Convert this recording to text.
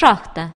шахта.